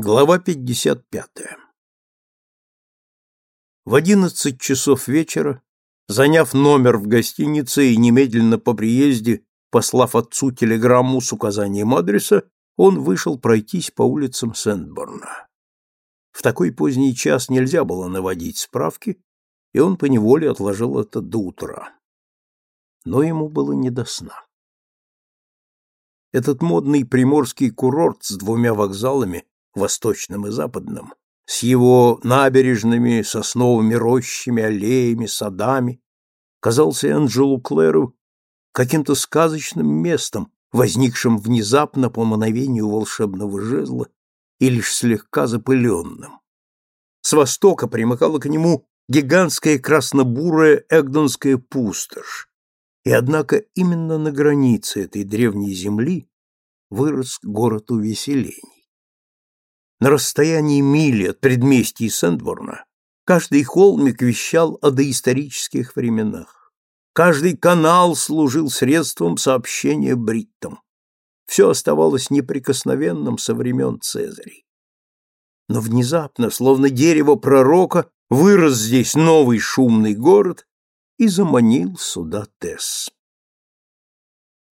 Глава 55. В одиннадцать часов вечера, заняв номер в гостинице и немедленно по приезде послав отцу телеграмму с указанием адреса, он вышел пройтись по улицам Сент-Борна. В такой поздний час нельзя было наводить справки, и он поневоле отложил это до утра. Но ему было не до сна. Этот модный приморский курорт с двумя вокзалами восточным и западным, с его набережными, сосновыми рощами, аллеями, садами, казался Анджелу Клэру каким-то сказочным местом, возникшим внезапно по мановению волшебного жезла и лишь слегка запыленным. С востока примыкала к нему гигантская красно-бурая Эгдонская пустошь, и однако именно на границе этой древней земли вырос город увеселений. На расстоянии мили от предместья Сентборна каждый холмик вещал о доисторических временах. Каждый канал служил средством сообщения бриттам. Все оставалось неприкосновенным со времен Цезарей. Но внезапно, словно дерево пророка, вырос здесь новый шумный город и заманил сюда Тесс.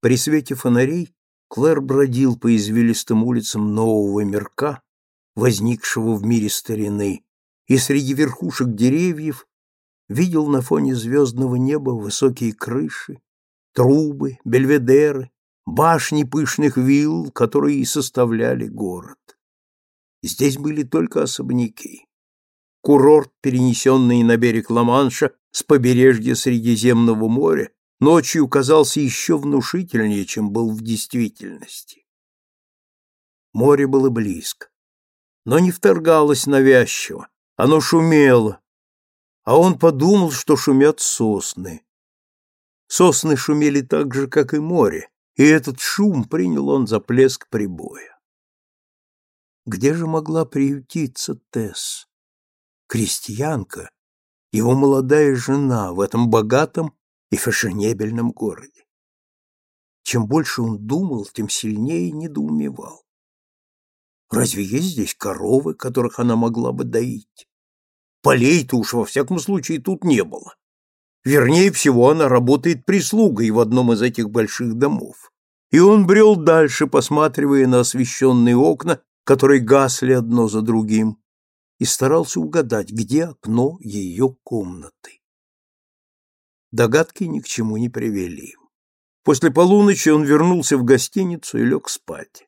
При свете фонарей Клэр бродил по извилистым улицам нового мирка, возникшего в мире старины, и среди верхушек деревьев видел на фоне звездного неба высокие крыши, трубы, бельведеры, башни пышных вилл, которые и составляли город. Здесь были только особняки. Курорт, перенесенный на берег Ла-Манша с побережья Средиземного моря, ночью казался еще внушительнее, чем был в действительности. Море было близко но не вторгалось навязчиво, оно шумело, а он подумал, что шумят сосны. Сосны шумели так же, как и море, и этот шум принял он за плеск прибоя. Где же могла приютиться Тесс? Крестьянка, его молодая жена в этом богатом и фешенебельном городе. Чем больше он думал, тем сильнее недоумевал. Разве есть здесь коровы, которых она могла бы доить? Полей-то уж во всяком случае тут не было. Вернее всего, она работает прислугой в одном из этих больших домов. И он брел дальше, посматривая на освещенные окна, которые гасли одно за другим, и старался угадать, где окно ее комнаты. Догадки ни к чему не привели. После полуночи он вернулся в гостиницу и лег спать.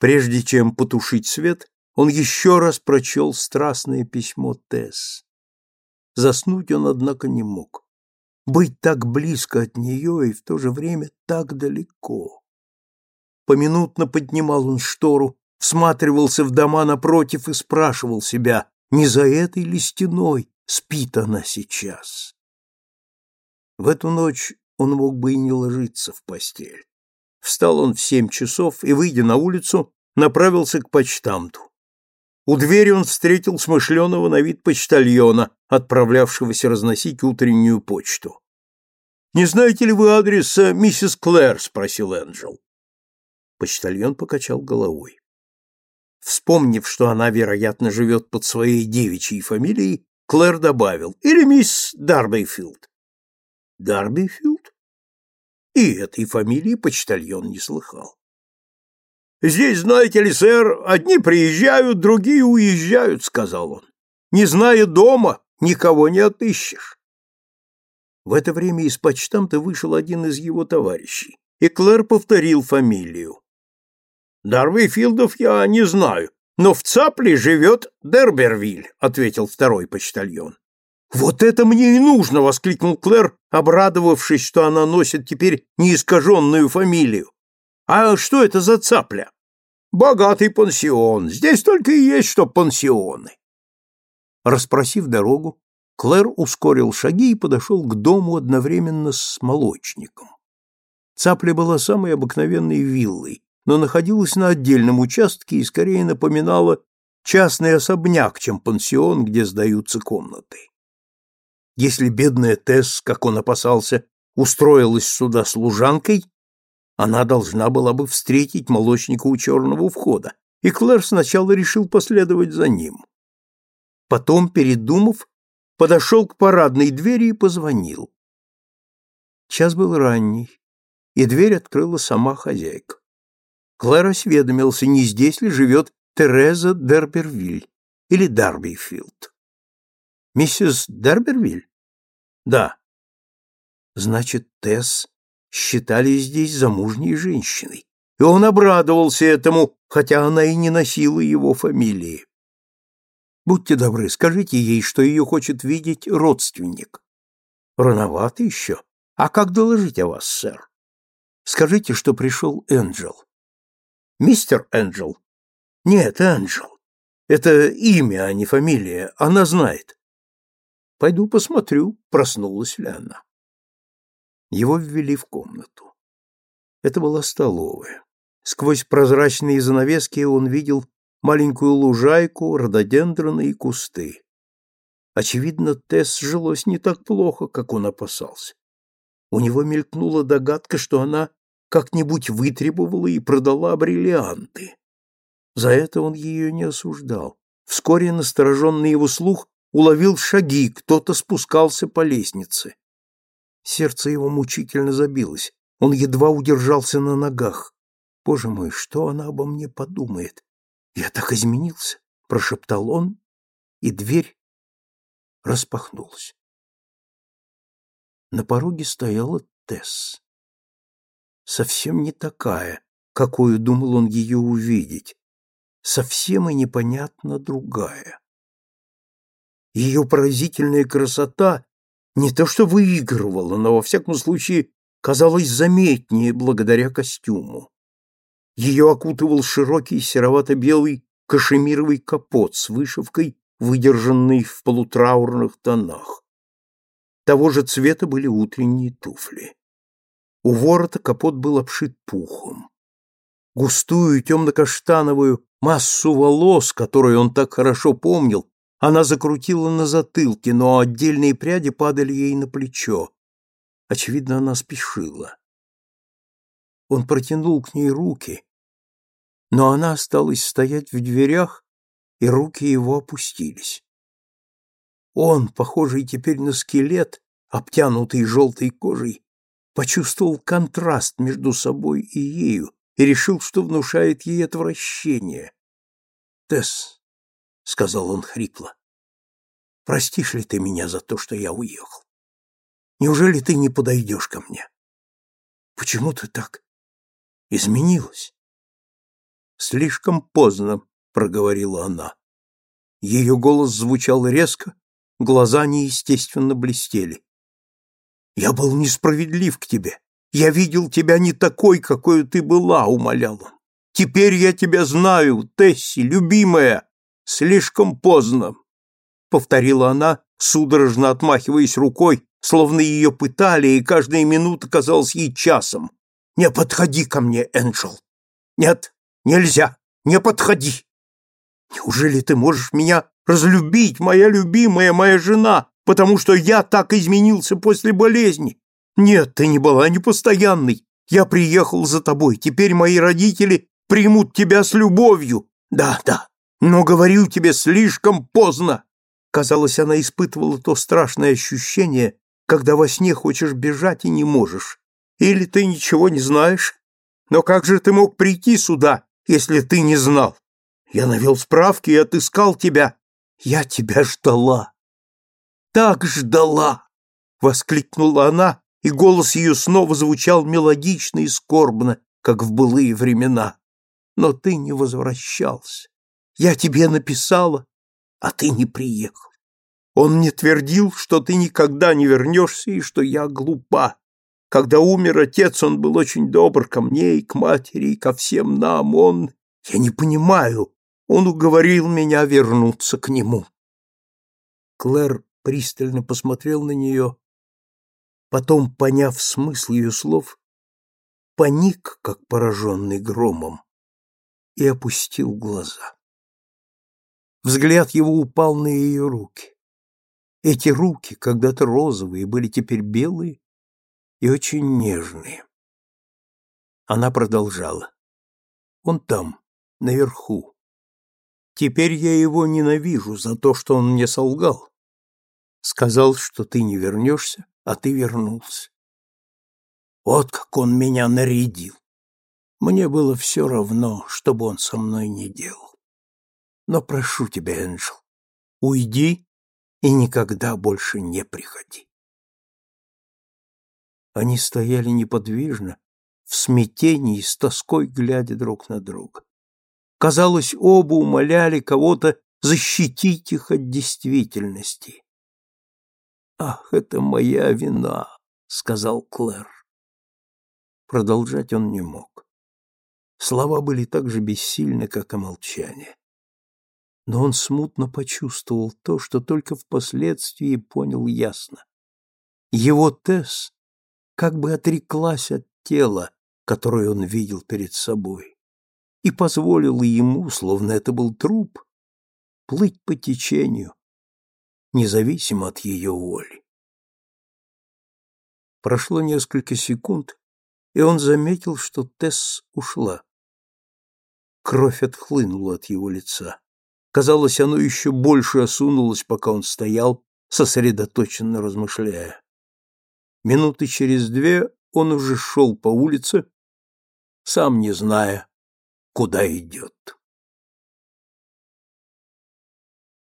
Прежде чем потушить свет, он еще раз прочел страстное письмо Тесс. Заснуть он, однако, не мог. Быть так близко от нее и в то же время так далеко. Поминутно поднимал он штору, всматривался в дома напротив и спрашивал себя, не за этой ли стеной спит она сейчас. В эту ночь он мог бы и не ложиться в постель. Встал он в семь часов и, выйдя на улицу, направился к почтамту. У двери он встретил смышленого на вид почтальона, отправлявшегося разносить утреннюю почту. «Не знаете ли вы адреса миссис Клэр?» — спросил Энджел. Почтальон покачал головой. Вспомнив, что она, вероятно, живет под своей девичьей фамилией, Клэр добавил, или мисс Дарбейфилд. Дарбейфилд? И этой фамилии почтальон не слыхал. «Здесь, знаете ли, сэр, одни приезжают, другие уезжают», — сказал он. «Не зная дома, никого не отыщешь». В это время из почтамта вышел один из его товарищей, и Клэр повторил фамилию. «Дарвейфилдов я не знаю, но в Цапле живет Дербервиль», — ответил второй почтальон. «Вот это мне и нужно!» — воскликнул Клэр, обрадовавшись, что она носит теперь неискаженную фамилию. «А что это за цапля?» «Богатый пансион. Здесь только и есть что пансионы». Распросив дорогу, Клэр ускорил шаги и подошел к дому одновременно с молочником. Цапля была самой обыкновенной виллой, но находилась на отдельном участке и скорее напоминала частный особняк, чем пансион, где сдаются комнаты. Если бедная Тесс, как он опасался, устроилась сюда служанкой, она должна была бы встретить молочника у черного входа, и Клэр сначала решил последовать за ним. Потом, передумав, подошел к парадной двери и позвонил. Час был ранний, и дверь открыла сама хозяйка. Клэр осведомился, не здесь ли живет Тереза Дербервиль или Дарбифилд. Миссис Дербервиль? Да. Значит, Тесс считали здесь замужней женщиной, и он обрадовался этому, хотя она и не носила его фамилии. Будьте добры, скажите ей, что ее хочет видеть родственник. Рановато еще. А как доложить о вас, сэр? Скажите, что пришел Энджел. Мистер Энджел? Нет, Энджел. Это имя, а не фамилия. Она знает. Пойду посмотрю, проснулась ли она. Его ввели в комнату. Это была столовая. Сквозь прозрачные занавески он видел маленькую лужайку, рододендроны и кусты. Очевидно, Тесс жилось не так плохо, как он опасался. У него мелькнула догадка, что она как-нибудь вытребовала и продала бриллианты. За это он ее не осуждал. Вскоре настороженный его слух уловил шаги, кто-то спускался по лестнице. Сердце его мучительно забилось. Он едва удержался на ногах. Боже мой, что она обо мне подумает? Я так изменился, прошептал он, и дверь распахнулась. На пороге стояла Тесс. Совсем не такая, какую думал он ее увидеть. Совсем и непонятно другая. Ее поразительная красота не то что выигрывала, но во всяком случае казалась заметнее благодаря костюму. Ее окутывал широкий серовато-белый кашемировый капот с вышивкой, выдержанной в полутраурных тонах. Того же цвета были утренние туфли. У ворота капот был обшит пухом. Густую темно-каштановую массу волос, которую он так хорошо помнил, она закрутила на затылке, но отдельные пряди падали ей на плечо. Очевидно, она спешила. Он протянул к ней руки, но она осталась стоять в дверях, и руки его опустились. Он, похожий теперь на скелет, обтянутый желтой кожей, почувствовал контраст между собой и ею и решил, что внушает ей отвращение. «Тесс, — сказал он хрипло. «Простишь ли ты меня за то, что я уехал? Неужели ты не подойдешь ко мне? Почему ты так изменилась?» «Слишком поздно», — проговорила она. Ее голос звучал резко, глаза неестественно блестели. «Я был несправедлив к тебе. Я видел тебя не такой, какой ты была», — умолял он. «Теперь я тебя знаю, Тесси, любимая!» Слишком поздно, повторила она, судорожно отмахиваясь рукой, словно ее пытали, и каждая минута казалась ей часом. Не подходи ко мне, Энджел. Нет, нельзя. Не подходи. Неужели ты можешь меня разлюбить, моя любимая, моя жена, потому что я так изменился после болезни? Нет, ты не была непостоянной. Я приехал за тобой. Теперь мои родители примут тебя с любовью. Да, да, но, говорю тебе, слишком поздно. Казалось, она испытывала то страшное ощущение, когда во сне хочешь бежать и не можешь. Или ты ничего не знаешь? Но как же ты мог прийти сюда, если ты не знал? Я навел справки и отыскал тебя. Я тебя ждала. Так ждала! Воскликнула она, и голос ее снова звучал мелодично и скорбно, как в былые времена. Но ты не возвращался. Я тебе написала, а ты не приехал. Он мне твердил, что ты никогда не вернешься и что я глупа. Когда умер отец, он был очень добр ко мне и к матери, и ко всем нам. Он... Я не понимаю. Он уговорил меня вернуться к нему. Клэр пристально посмотрел на нее, потом, поняв смысл ее слов, паник, как пораженный громом, и опустил глаза. Взгляд его упал на ее руки. Эти руки, когда-то розовые, были теперь белые и очень нежные. Она продолжала. Он там, наверху. Теперь я его ненавижу за то, что он мне солгал. Сказал, что ты не вернешься, а ты вернулся. Вот как он меня нарядил. Мне было все равно, что бы он со мной не делал. Но прошу тебя, Энджел, уйди и никогда больше не приходи. Они стояли неподвижно, в смятении, с тоской глядя друг на друга. Казалось, оба умоляли кого-то защитить их от действительности. «Ах, это моя вина!» — сказал Клэр. Продолжать он не мог. Слова были так же бессильны, как и молчание. Но он смутно почувствовал то, что только впоследствии понял ясно. Его Тесс как бы отреклась от тела, которое он видел перед собой, и позволила ему, словно это был труп, плыть по течению, независимо от ее воли. Прошло несколько секунд, и он заметил, что Тесс ушла. Кровь отхлынула от его лица. Казалось, оно еще больше осунулось, пока он стоял, сосредоточенно размышляя. Минуты через две он уже шел по улице, сам не зная, куда идет.